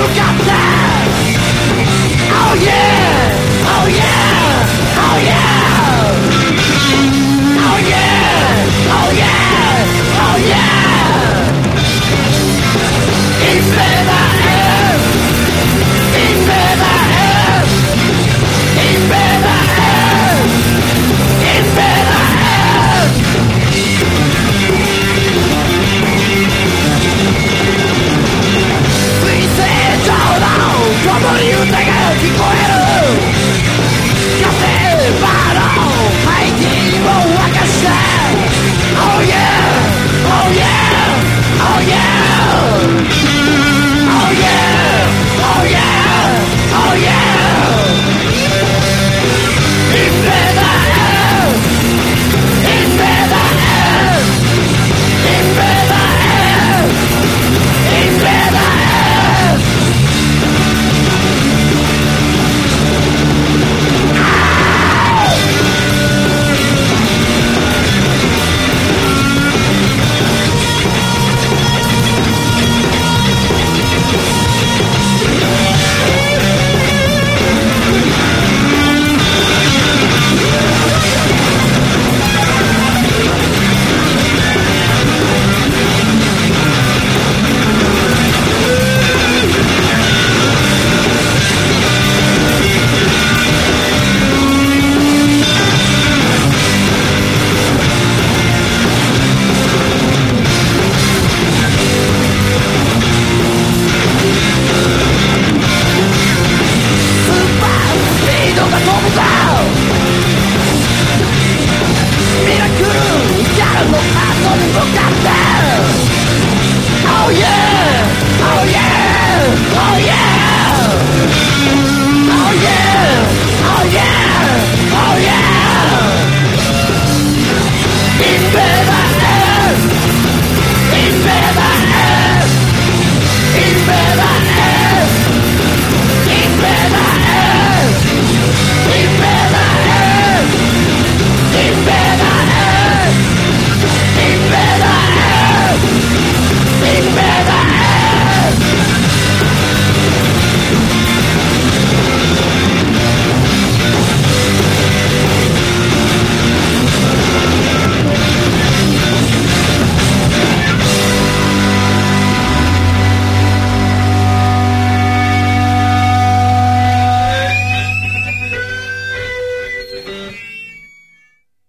You got that?